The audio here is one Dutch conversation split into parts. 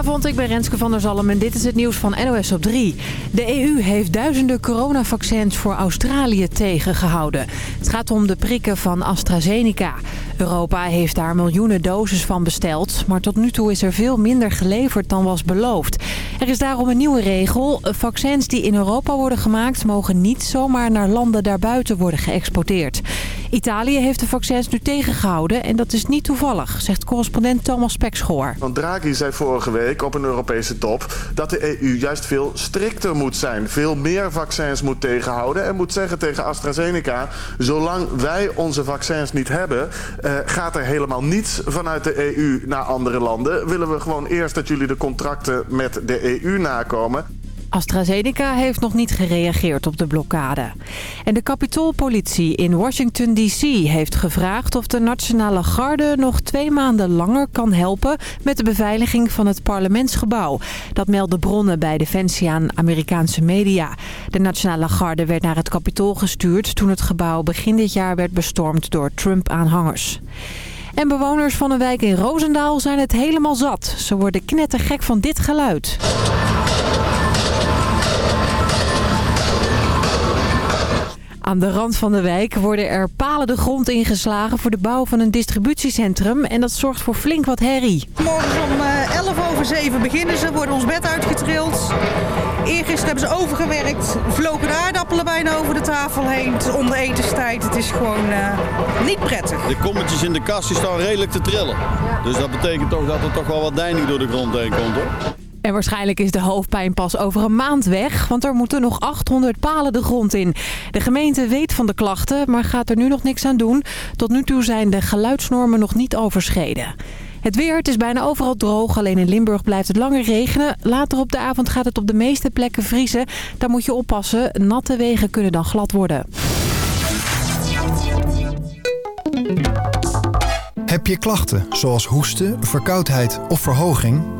Goedenavond, ik ben Renske van der Zalm en dit is het nieuws van NOS op 3. De EU heeft duizenden coronavaccins voor Australië tegengehouden. Het gaat om de prikken van AstraZeneca. Europa heeft daar miljoenen doses van besteld, maar tot nu toe is er veel minder geleverd dan was beloofd. Er is daarom een nieuwe regel. Vaccins die in Europa worden gemaakt mogen niet zomaar naar landen daarbuiten worden geëxporteerd. Italië heeft de vaccins nu tegengehouden en dat is niet toevallig, zegt correspondent Thomas Pekschoor. Want Draghi zei vorige week op een Europese top dat de EU juist veel strikter moet zijn. Veel meer vaccins moet tegenhouden en moet zeggen tegen AstraZeneca... zolang wij onze vaccins niet hebben, uh, gaat er helemaal niets vanuit de EU naar andere landen. Willen we gewoon eerst dat jullie de contracten met de EU nakomen... AstraZeneca heeft nog niet gereageerd op de blokkade. En de kapitoolpolitie in Washington D.C. heeft gevraagd of de Nationale Garde nog twee maanden langer kan helpen met de beveiliging van het parlementsgebouw. Dat melden bronnen bij Defensie aan Amerikaanse media. De Nationale Garde werd naar het kapitool gestuurd toen het gebouw begin dit jaar werd bestormd door Trump-aanhangers. En bewoners van een wijk in Roosendaal zijn het helemaal zat. Ze worden knettergek van dit geluid. Aan de rand van de wijk worden er palen de grond ingeslagen voor de bouw van een distributiecentrum. En dat zorgt voor flink wat herrie. Morgen om 11 eh, over 7 beginnen ze, worden ons bed uitgetrild. Eergisteren hebben ze overgewerkt, vlogen de aardappelen bijna over de tafel heen. Het is onder etenstijd, het is gewoon uh, niet prettig. De kommetjes in de kast staan redelijk te trillen. Dus dat betekent toch dat er toch wel wat deining door de grond heen komt hoor. En waarschijnlijk is de hoofdpijn pas over een maand weg, want er moeten nog 800 palen de grond in. De gemeente weet van de klachten, maar gaat er nu nog niks aan doen. Tot nu toe zijn de geluidsnormen nog niet overschreden. Het weer, het is bijna overal droog. Alleen in Limburg blijft het langer regenen. Later op de avond gaat het op de meeste plekken vriezen. Daar moet je oppassen. Natte wegen kunnen dan glad worden. Heb je klachten zoals hoesten, verkoudheid of verhoging?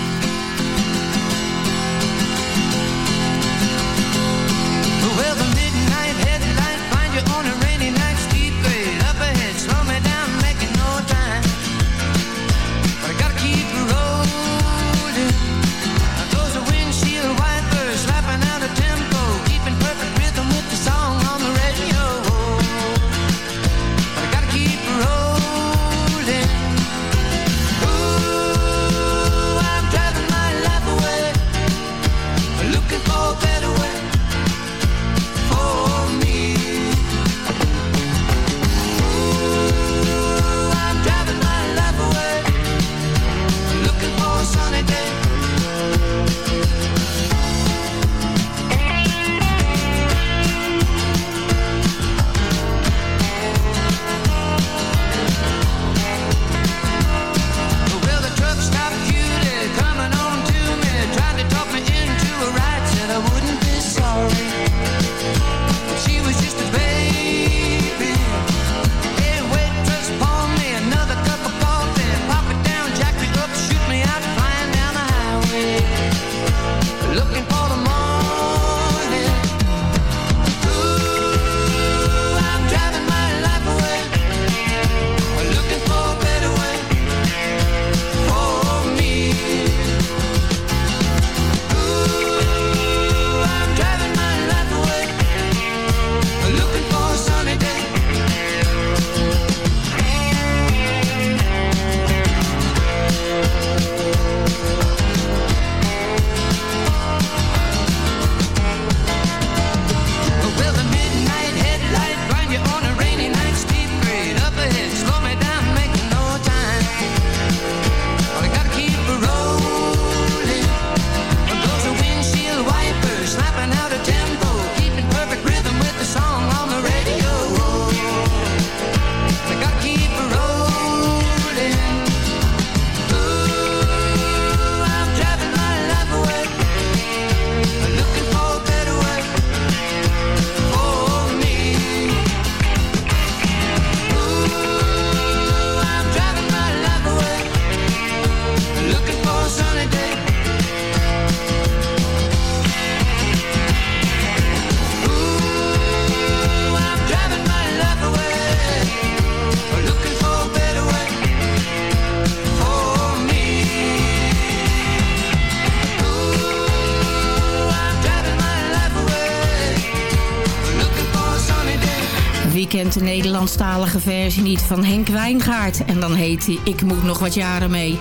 De Nederlandstalige versie niet van Henk Wijngaard. En dan heet hij Ik moet nog wat jaren mee.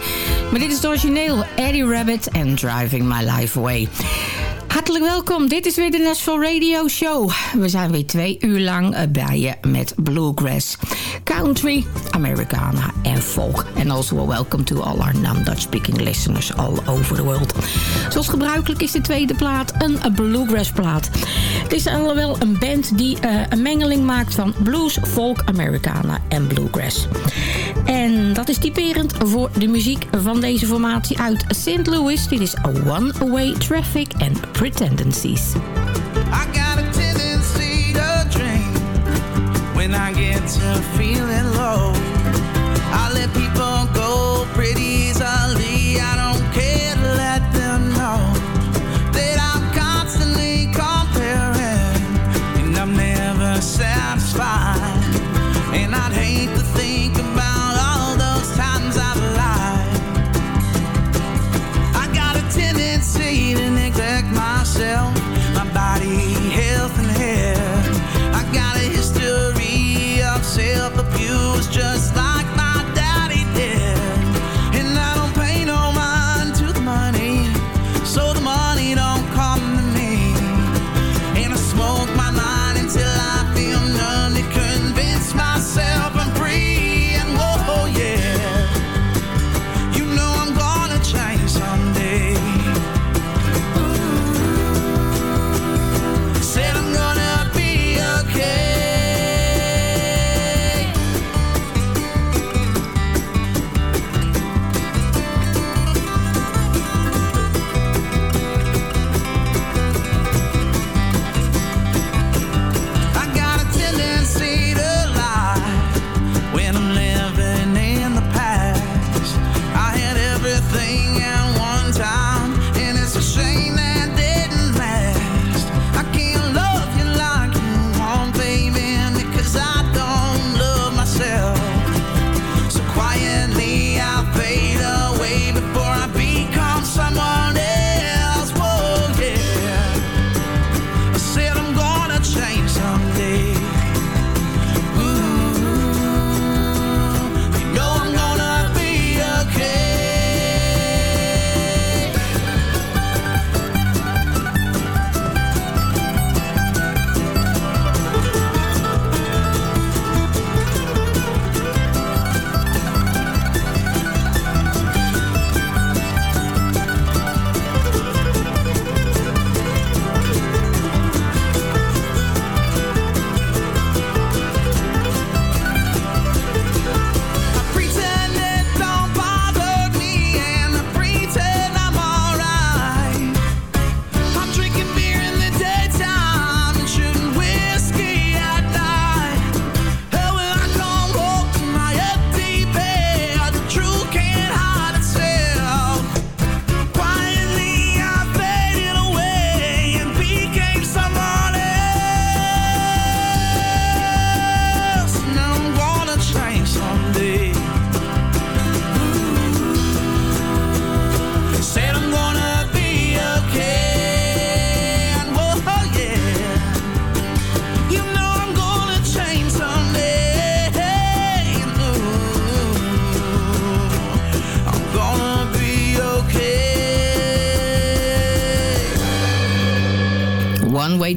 Maar dit is het origineel. Eddie Rabbit en Driving My Life Away. Hartelijk welkom, dit is weer de Nashville Radio Show. We zijn weer twee uur lang eh, bij je met bluegrass, country, Americana en folk. And also welcome to all our non-Dutch speaking listeners all over the world. Zoals gebruikelijk is de tweede plaat een bluegrass plaat. Het is wel een band die uh, een mengeling maakt van blues, folk, Americana en bluegrass. En dat is typerend voor de muziek van deze formatie uit St. Louis. Dit is One Way Traffic en Pretendencies. When I get to feeling low.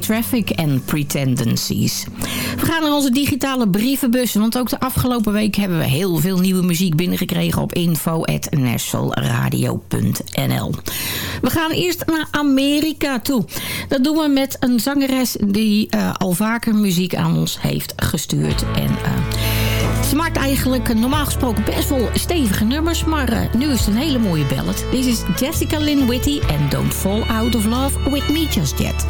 Traffic en Pretendencies. We gaan naar onze digitale brievenbus, want ook de afgelopen week hebben we heel veel nieuwe muziek binnengekregen op info.nashvilleradio.nl. We gaan eerst naar Amerika toe. Dat doen we met een zangeres die eh, al vaker muziek aan ons heeft gestuurd. En eh, ze maakt eigenlijk normaal gesproken best wel stevige nummers, maar eh, nu is het een hele mooie ballad. Dit is Jessica Lynn Whitty en Don't Fall Out of Love With Me Just Yet.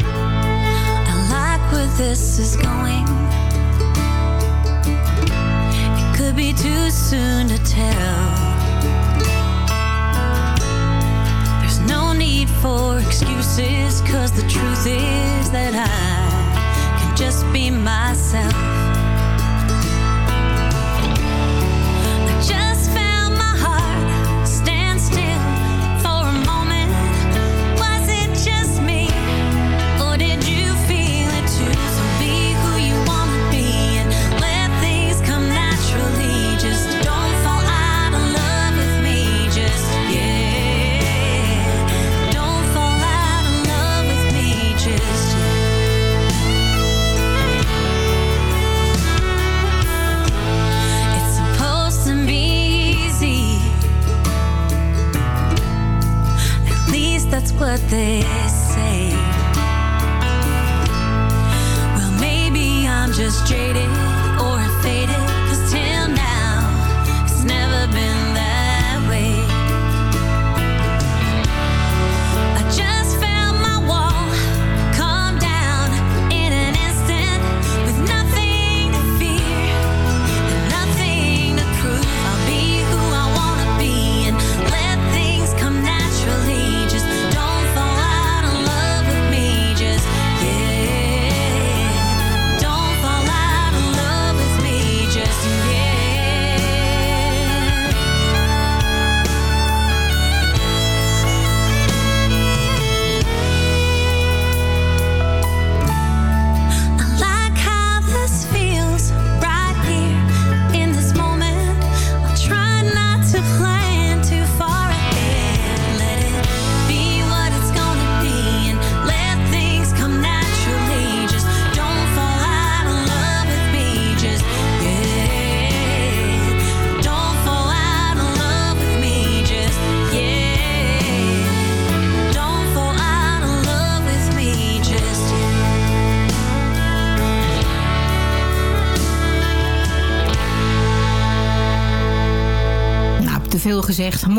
Where this is going. It could be too soon to tell. There's no need for excuses, cause the truth is that I can just be myself. They eh? say. Well, maybe I'm just jaded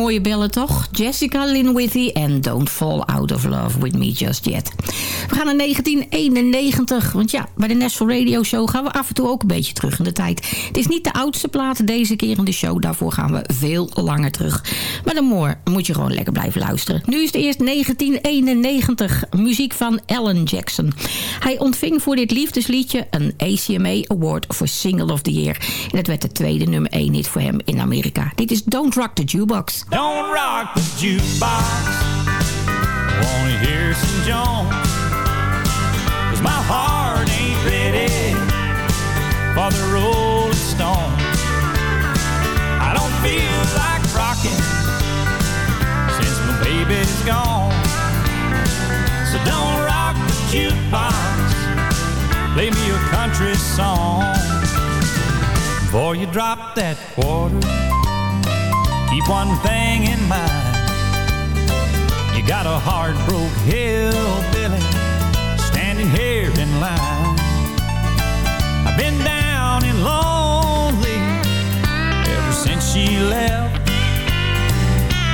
Mooie bellen toch? Jessica Linwithy en Don't Fall Out of Love With Me Just Yet. We gaan naar 1991. Want ja, bij de National Radio Show gaan we af en toe ook een beetje terug in de tijd. Het is niet de oudste plaat deze keer in de show. Daarvoor gaan we veel langer terug. Maar dan mooi, moet je gewoon lekker blijven luisteren. Nu is het eerst 1991. Muziek van Alan Jackson. Hij ontving voor dit liefdesliedje een ACMA Award voor Single of the Year. En het werd de tweede nummer 1 hit voor hem in Amerika. Dit is Don't Rock the Jukebox. Don't rock jukebox. Wanna hear some Jones? Cause my heart ain't ready for the Rolling Stones. I don't feel like rocking since my baby's gone. So don't rock the jukebox. Play me a country song. Before you drop that quarter. Keep one thing in mind. You got a heart broke hillbilly standing here in line. I've been down and lonely ever since she left.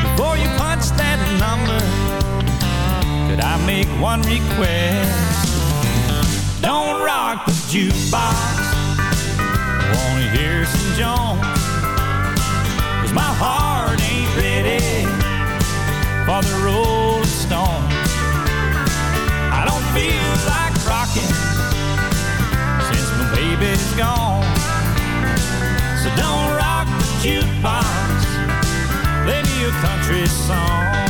Before you punch that number, could I make one request? Don't rock the jukebox. I Wanna hear some Jones? Cause my heart for the Rolling Stones. I don't feel like rocking since my baby's gone. So don't rock the jukebox, play me a country song.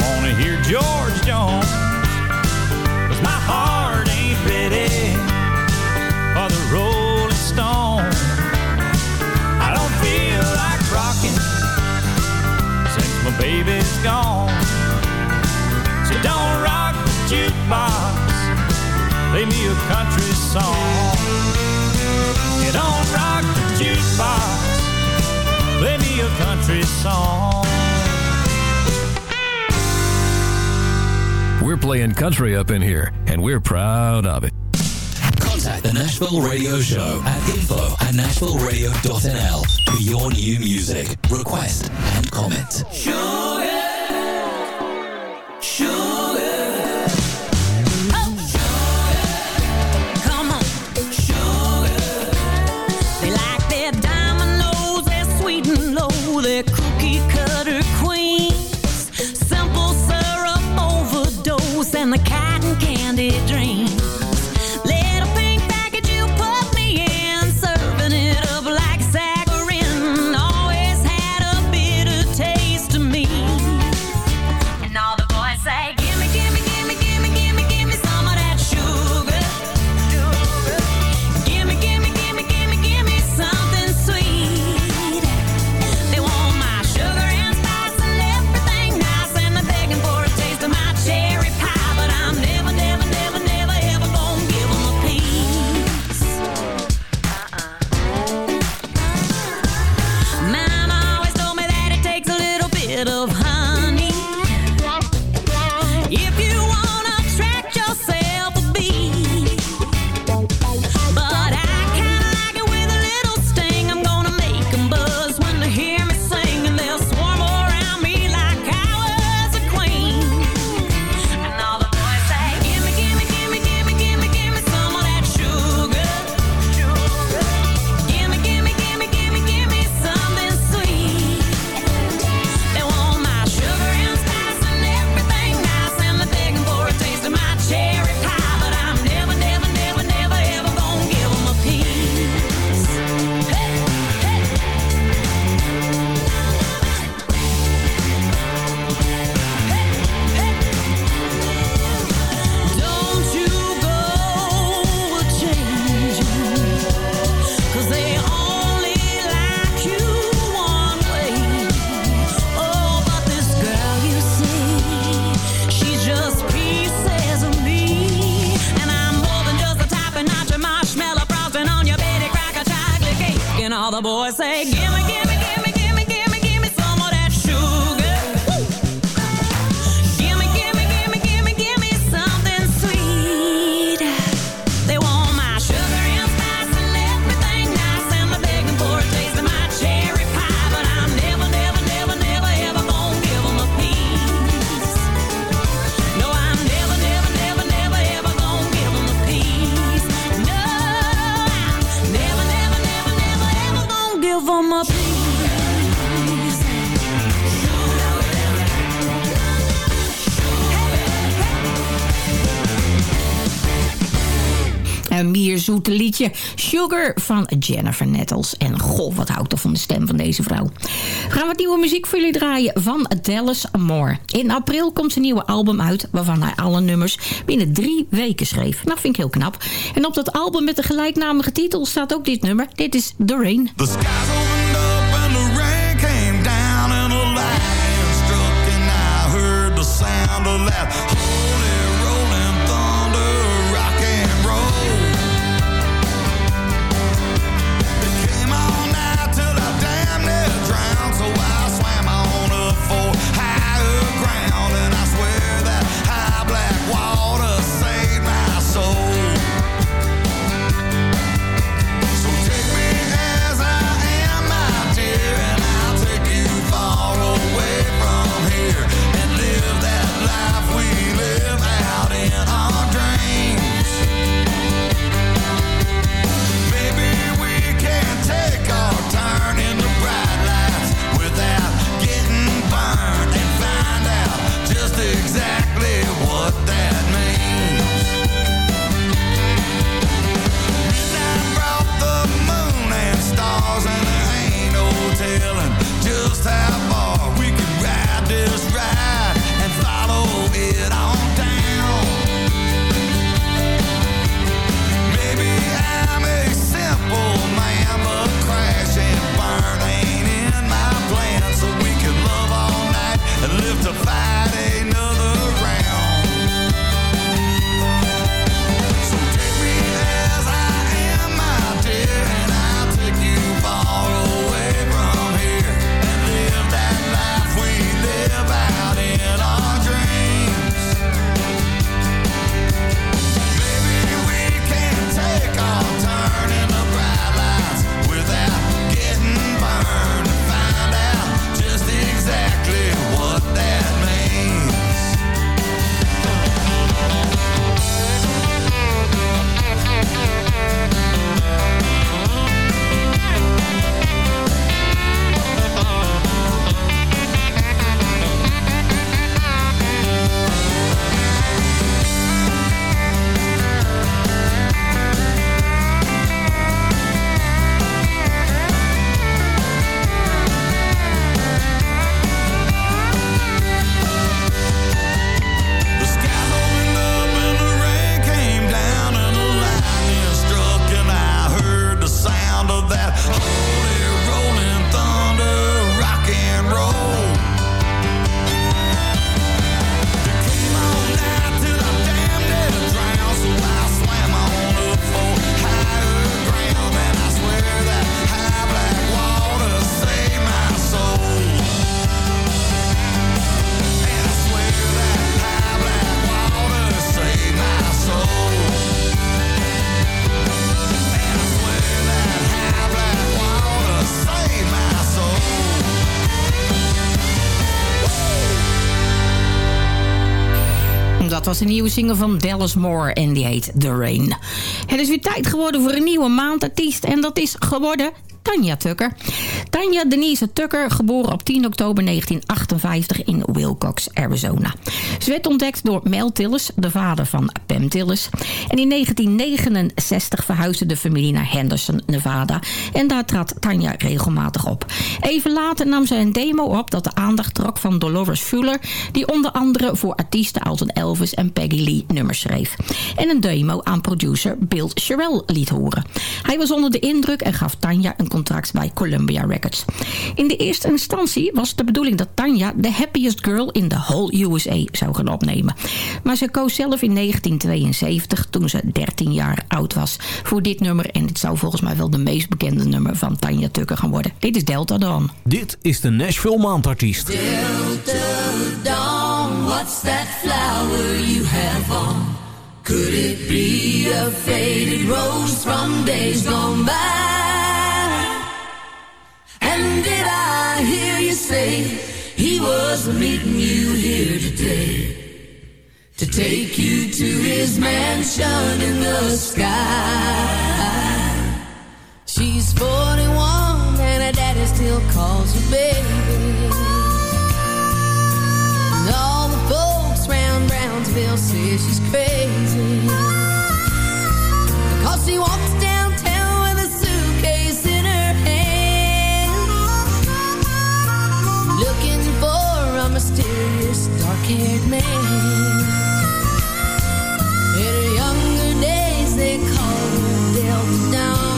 Wanna hear George Jones. Cause my heart ain't ready For the Rolling Stone I don't feel like rocking Since my baby's gone. So don't rock the jukebox Play me a country song. You don't rock the jukebox Play me a country song We're playing country up in here, and we're proud of it. Contact the Nashville Radio Show at info at nashvilleradio.nl for your new music, request, and comment. Eh, een mierzoete liedje. Sugar van Jennifer Nettles. En goh, wat houdt toch van de stem van deze vrouw. We gaan wat nieuwe muziek voor jullie draaien van Dallas Moore. In april komt zijn nieuwe album uit... waarvan hij alle nummers binnen drie weken schreef. Nou, vind ik heel knap. En op dat album met de gelijknamige titel staat ook dit nummer. Dit is The Rain. The sound of laughter de nieuwe single van Dallas Moore en die heet The Rain. Het is weer tijd geworden voor een nieuwe maandartiest en dat is geworden Tanja Tucker. Tanja Denise Tucker, geboren op 10 oktober 1958 in Wilcox, Arizona. Ze werd ontdekt door Mel Tillis, de vader van Pam Tillis. En in 1969 verhuisde de familie naar Henderson, Nevada. En daar trad Tanja regelmatig op. Even later nam ze een demo op dat de aandacht trok van Dolores Fuller... die onder andere voor artiesten als Elvis en Peggy Lee nummers schreef. En een demo aan producer Bill Sherrill liet horen. Hij was onder de indruk en gaf Tanja een contract bij Columbia Records. In de eerste instantie was het de bedoeling dat Tanja de happiest girl in the whole USA zou gaan opnemen. Maar ze koos zelf in 1972, toen ze 13 jaar oud was, voor dit nummer. En dit zou volgens mij wel de meest bekende nummer van Tanja Tucker gaan worden. Dit is Delta Dawn. Dit is de Nashville Maandartiest. Delta Dawn, what's that flower you have on? Could it be a faded rose from days gone by? And did I hear you say he was meeting you here today? To take you to his mansion in the sky. She's 41 and her daddy still calls her baby. And all the folks round Brownsville say she's crazy. Because she walks down.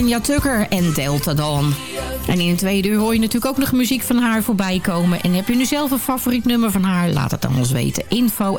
Tanja Tucker en Delta Dawn. En in het tweede uur hoor je natuurlijk ook nog muziek van haar voorbij komen. En heb je nu zelf een favoriet nummer van haar? Laat het dan ons weten. Info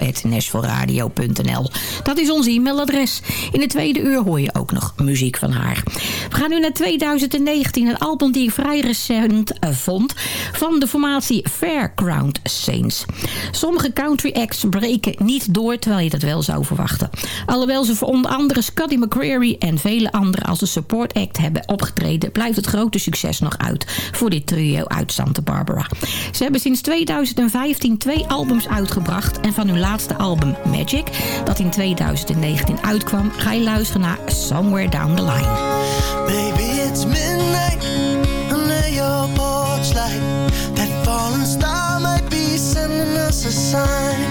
Dat is ons e-mailadres. In het tweede uur hoor je ook nog muziek van haar. We gaan nu naar 2019. Een album die ik vrij recent eh, vond. Van de formatie Fairground Saints. Sommige country acts breken niet door terwijl je dat wel zou verwachten. Alhoewel ze voor onder andere Scotty McCreery en vele anderen als een support act hebben opgetreden... blijft het grote succes nog uit voor dit trio uit Santa Barbara. Ze hebben sinds 2015 twee albums uitgebracht... en van hun laatste album Magic, dat in 2019 uitkwam... ga je luisteren naar Somewhere Down the Line. Maybe it's midnight your porch light. That star might be us.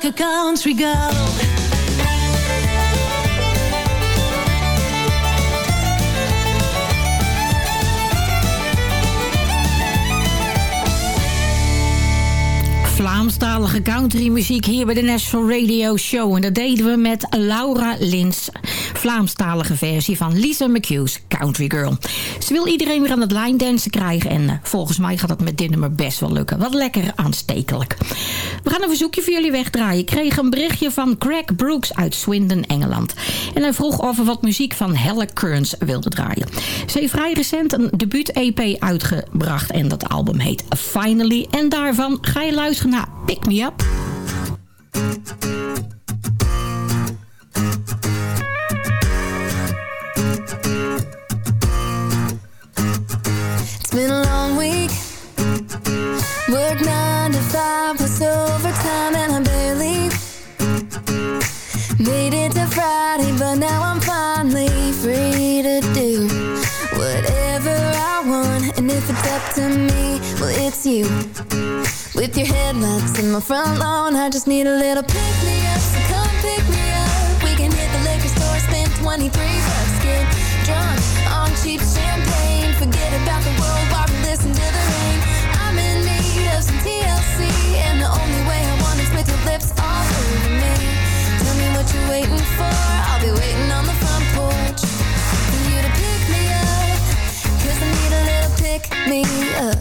Country girl. Vlaamstalige countrymuziek hier bij de National Radio Show. En dat deden we met Laura Lins. Vlaamstalige versie van Lisa McHugh's Country Girl. Ze wil iedereen weer aan het line dansen krijgen. En eh, volgens mij gaat het met dit nummer best wel lukken. Wat lekker aanstekelijk. We gaan een verzoekje voor jullie wegdraaien. Ik kreeg een berichtje van Craig Brooks uit Swindon, Engeland. En hij vroeg of we wat muziek van Helle Kearns wilde draaien. Ze heeft vrij recent een debuut-EP uitgebracht. En dat album heet Finally. En daarvan ga je luisteren naar Pick Me Up. To me, well, it's you. With your headlights in my front lawn, I just need a little pick me up. So come pick me up. We can hit the liquor store, spend 23 bucks, get drunk on cheap champagne. Forget about the world while we listen to the rain. I'm in need of some TLC, and the only way I want is with your lips all over me. Tell me what you're waiting for. I'll be waiting pick me up.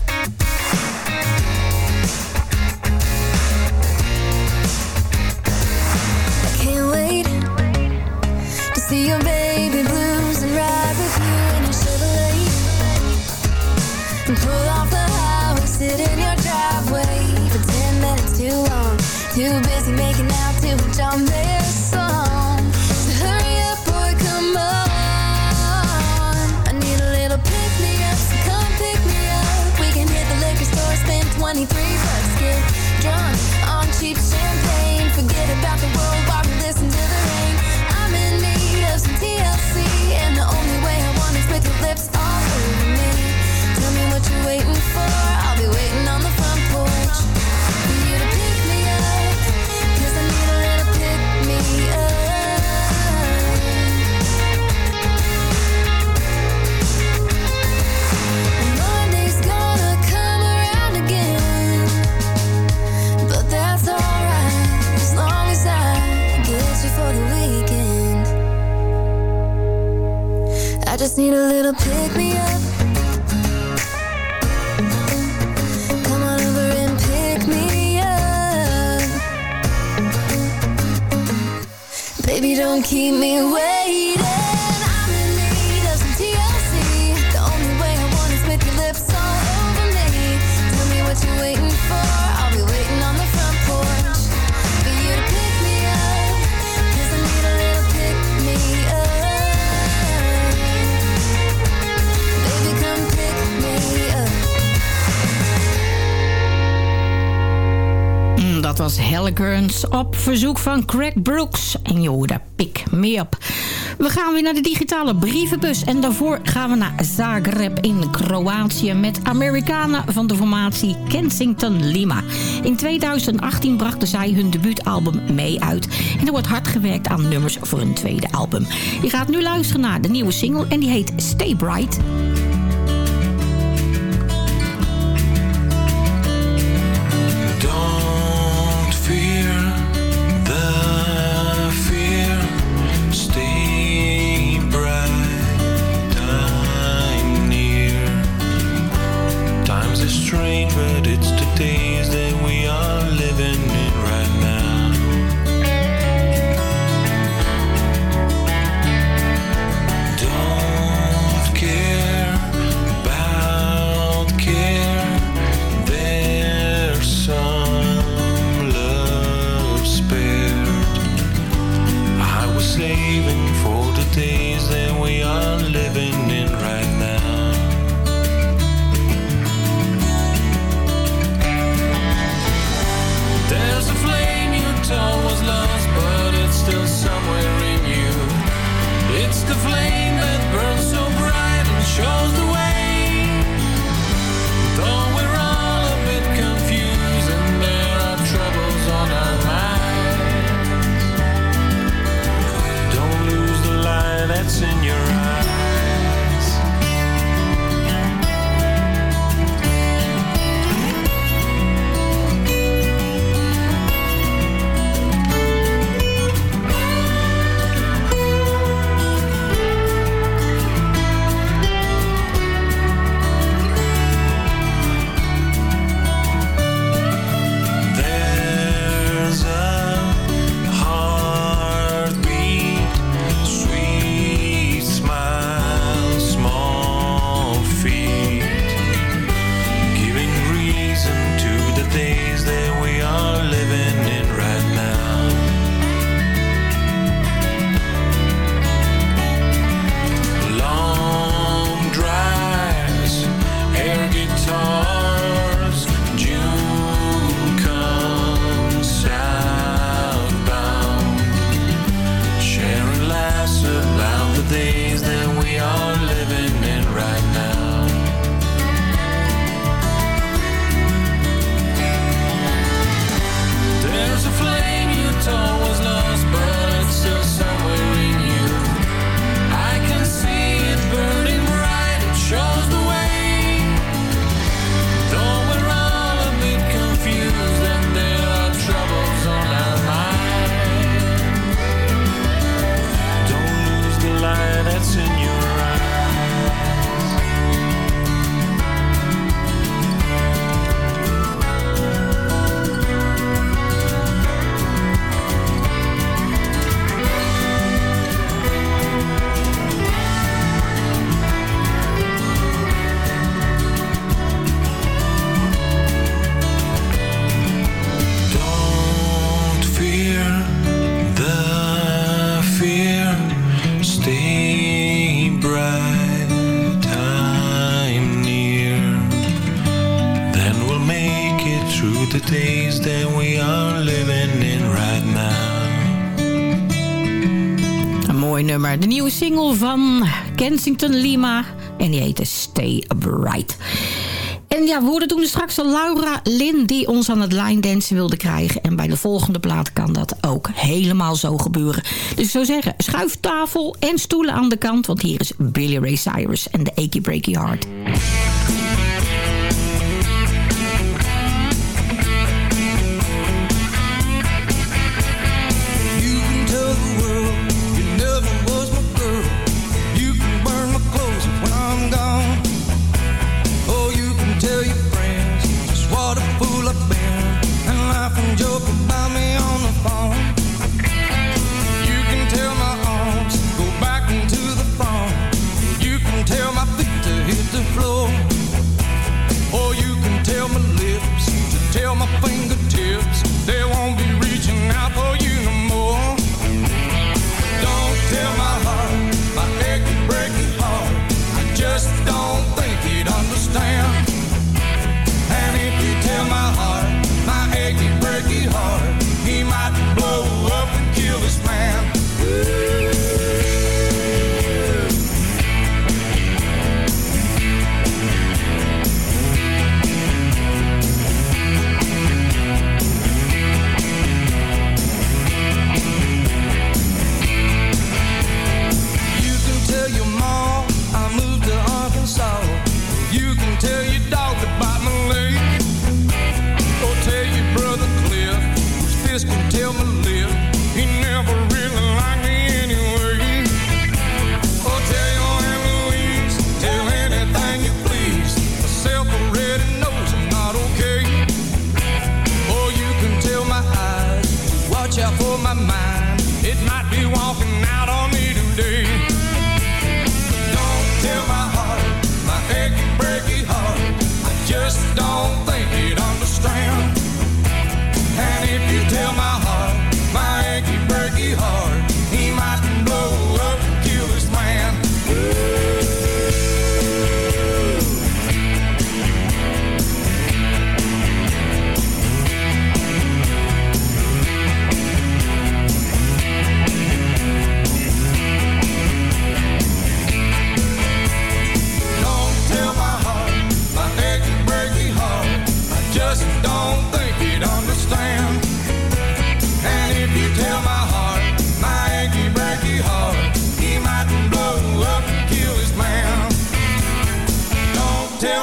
I can't wait to see your baby blues and ride with you in your Chevrolet. And pull off the highway, sit in your driveway for ten minutes too long. Too on cheap champagne. Forget about the world while we listen to the rain. I'm in need of some TLC, and the only way I want with your lips all over me. Tell me what you're waiting for. I'll be waiting on the Op verzoek van Craig Brooks. En joh, hoorde Pick Me op. We gaan weer naar de digitale brievenbus. En daarvoor gaan we naar Zagreb in Kroatië... met Amerikanen van de formatie Kensington Lima. In 2018 brachten zij hun debuutalbum mee uit. En er wordt hard gewerkt aan nummers voor hun tweede album. Je gaat nu luisteren naar de nieuwe single en die heet Stay Bright... saving for the days Kensington Lima. En die heette Stay Bright. En ja, we hoorden toen dus straks Laura Lin die ons aan het line dansen wilde krijgen. En bij de volgende plaat kan dat ook helemaal zo gebeuren. Dus ik zou zeggen, schuif tafel en stoelen aan de kant. Want hier is Billy Ray Cyrus en de Achy Breaky Heart.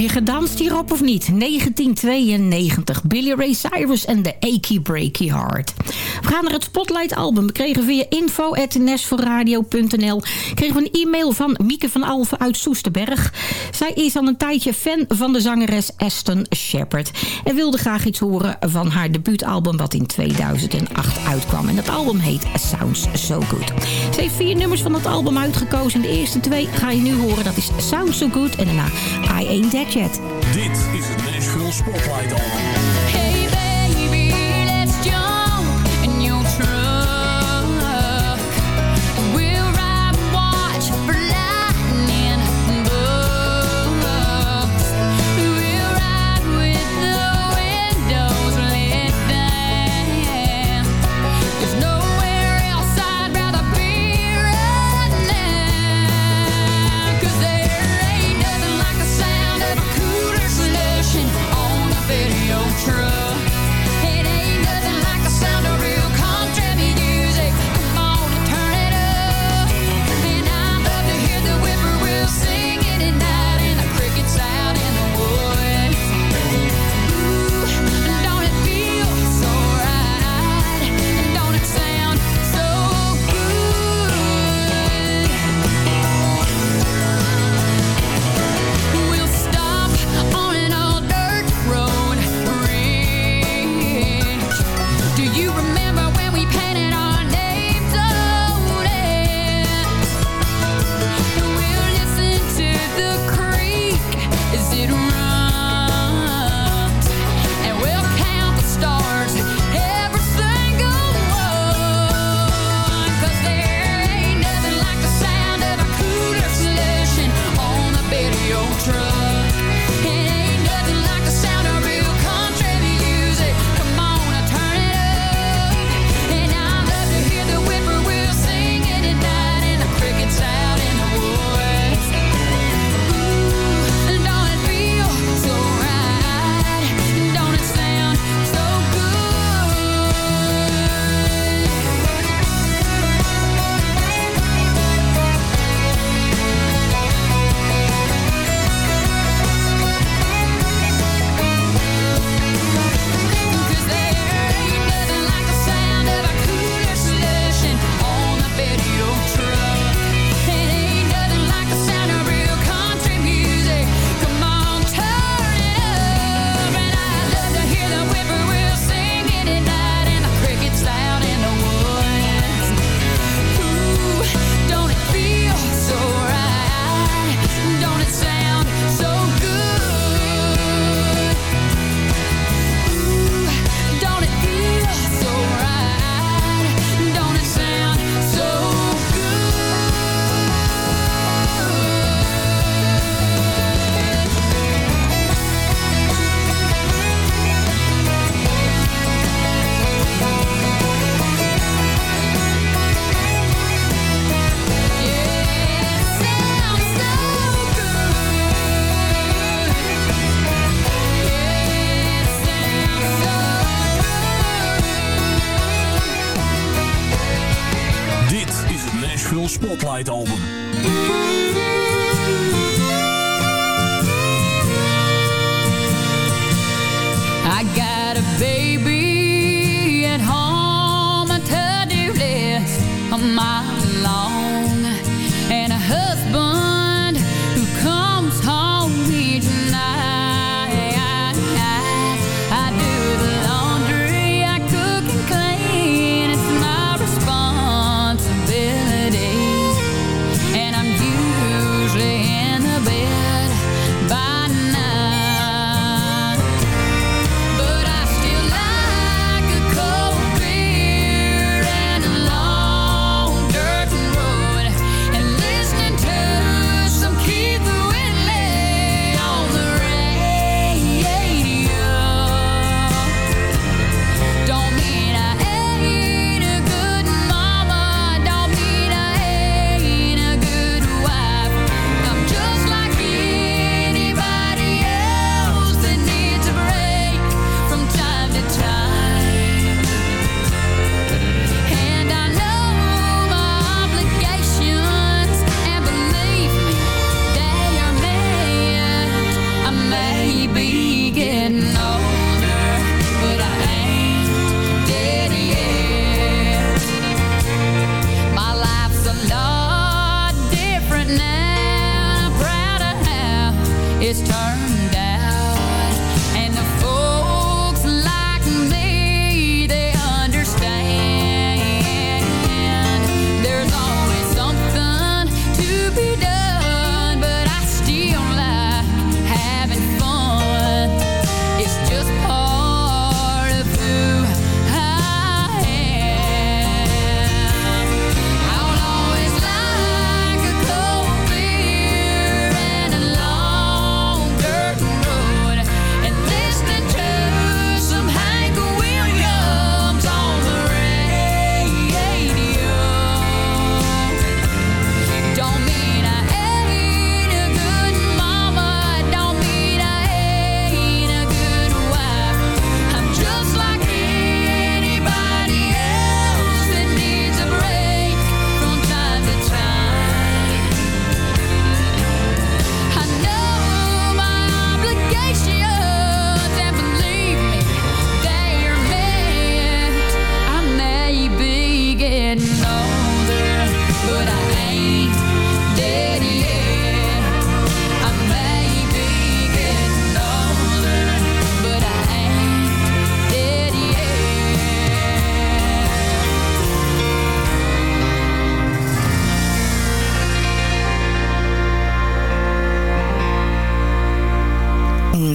je gedanst hierop of niet? 1992, Billy Ray Cyrus en de Achy Breaky Heart. We gaan naar het Spotlight album. We kregen via info.nashforradio.nl kregen we een e-mail van Mieke van Alven uit Soesterberg. Zij is al een tijdje fan van de zangeres Aston Shepard. En wilde graag iets horen van haar debuutalbum wat in 2008 uitkwam. En dat album heet Sounds So Good. Ze heeft vier nummers van dat album uitgekozen. En de eerste twee ga je nu horen. Dat is Sounds So Good en daarna I Ain't Dead Yet. Dit is het Nashville Spotlight Album. Truck.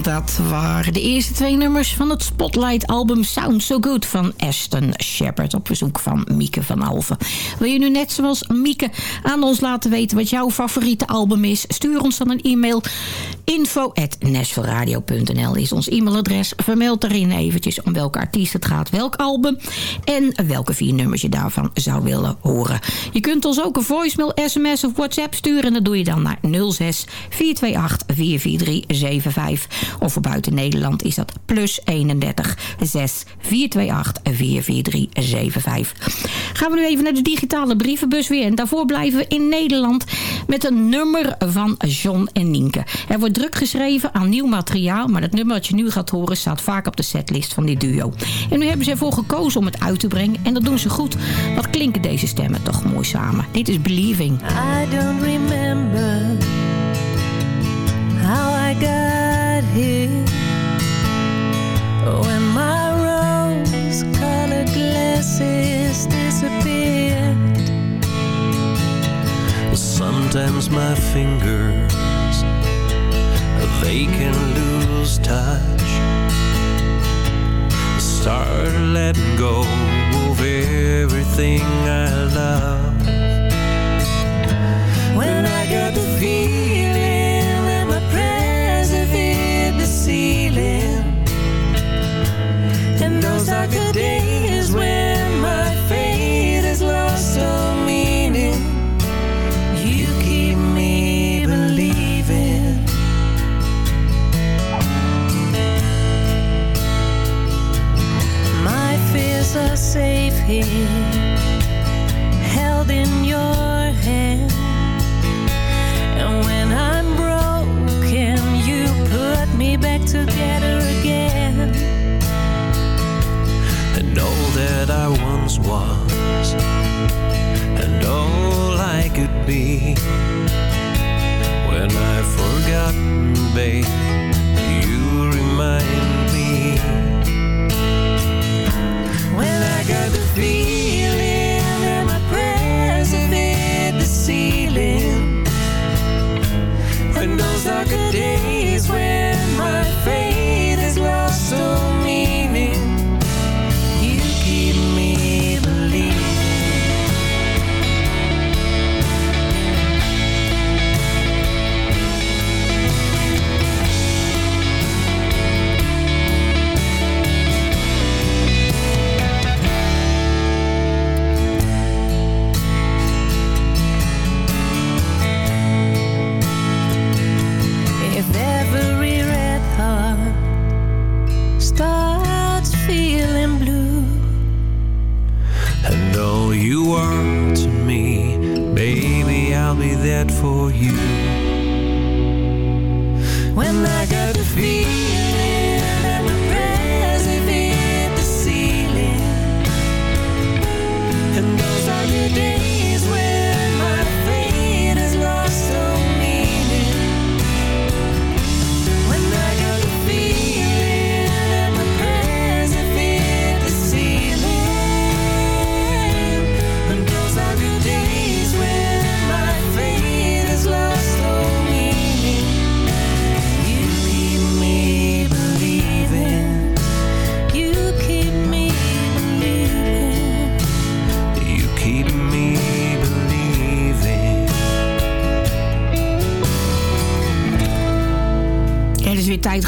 Dat waren de eerste twee nummers van het Spotlight-album Sound So Good van Aston Shepard op verzoek van Mieke van Alven. Wil je nu net zoals Mieke aan ons laten weten wat jouw favoriete album is? Stuur ons dan een e-mail. Info is ons e-mailadres. Vermeld daarin eventjes om welke artiest het gaat, welk album en welke vier nummers je daarvan zou willen horen. Je kunt ons ook een voicemail, sms of whatsapp sturen en dat doe je dan naar 06 428 44375 of buiten Nederland is dat plus 31 6 428 44375. Gaan we nu even naar de digitale brievenbus weer. En daarvoor blijven we in Nederland met een nummer van John en Nienke. Er wordt druk geschreven aan nieuw materiaal, maar het nummer dat je nu gaat horen staat vaak op de setlist van dit duo. En nu hebben ze ervoor gekozen om het uit te brengen en dat doen ze goed. Wat klinken deze stemmen toch mooi samen. Dit is Believing. I don't remember how I got here when my rose colored glasses disappeared. Sometimes my fingers they can lose touch. Start letting go of everything I love. When I got the feeling darker days when my faith is lost all meaning. You keep me believing. My fears are safe here, held in your hand. And when I'm broken, you put me back together I once was and all I could be. When I've forgotten, babe, you remind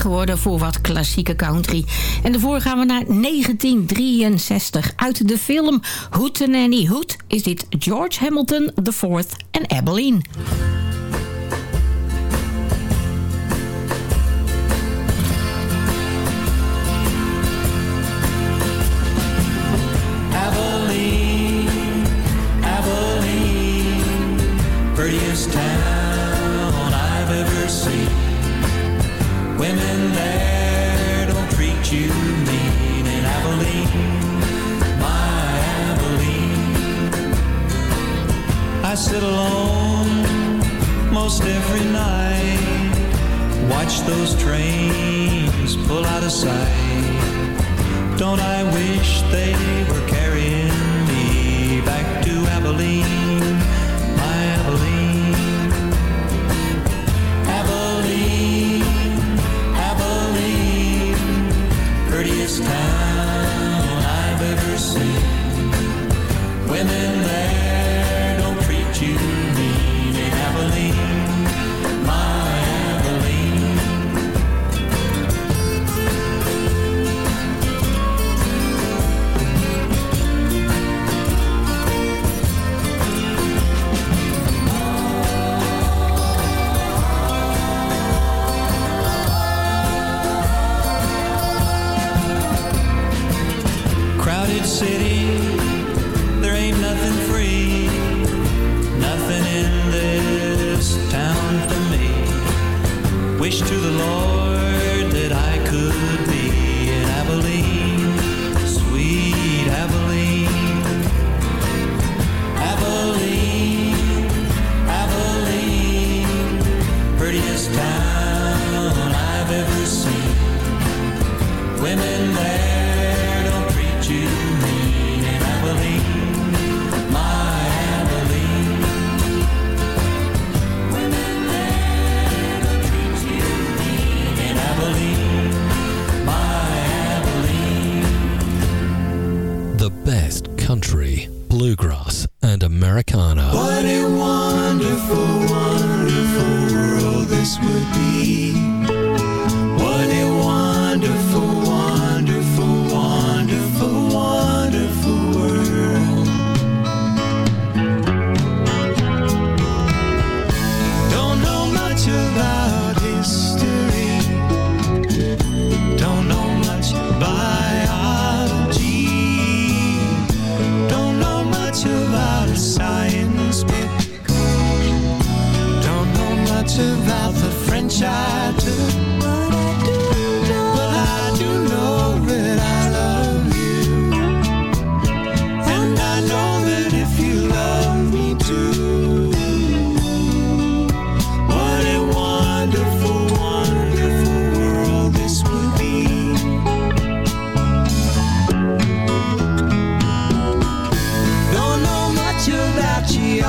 geworden voor wat klassieke country. En daarvoor gaan we naar 1963. Uit de film Hootenanny Hoot is dit George Hamilton IV en Abilene.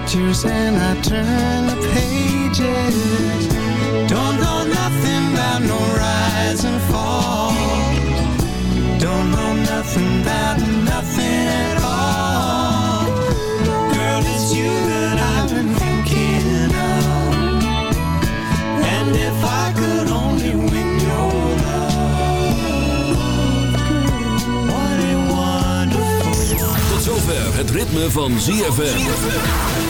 pictures and I turned the pages. Don't know nothing about no rise and fall. Don't know nothing about nothing at all. Girl, it's you that I've been thinking of. And if I could only win your love, what a wonderful Tot zover het ritme van ZFM.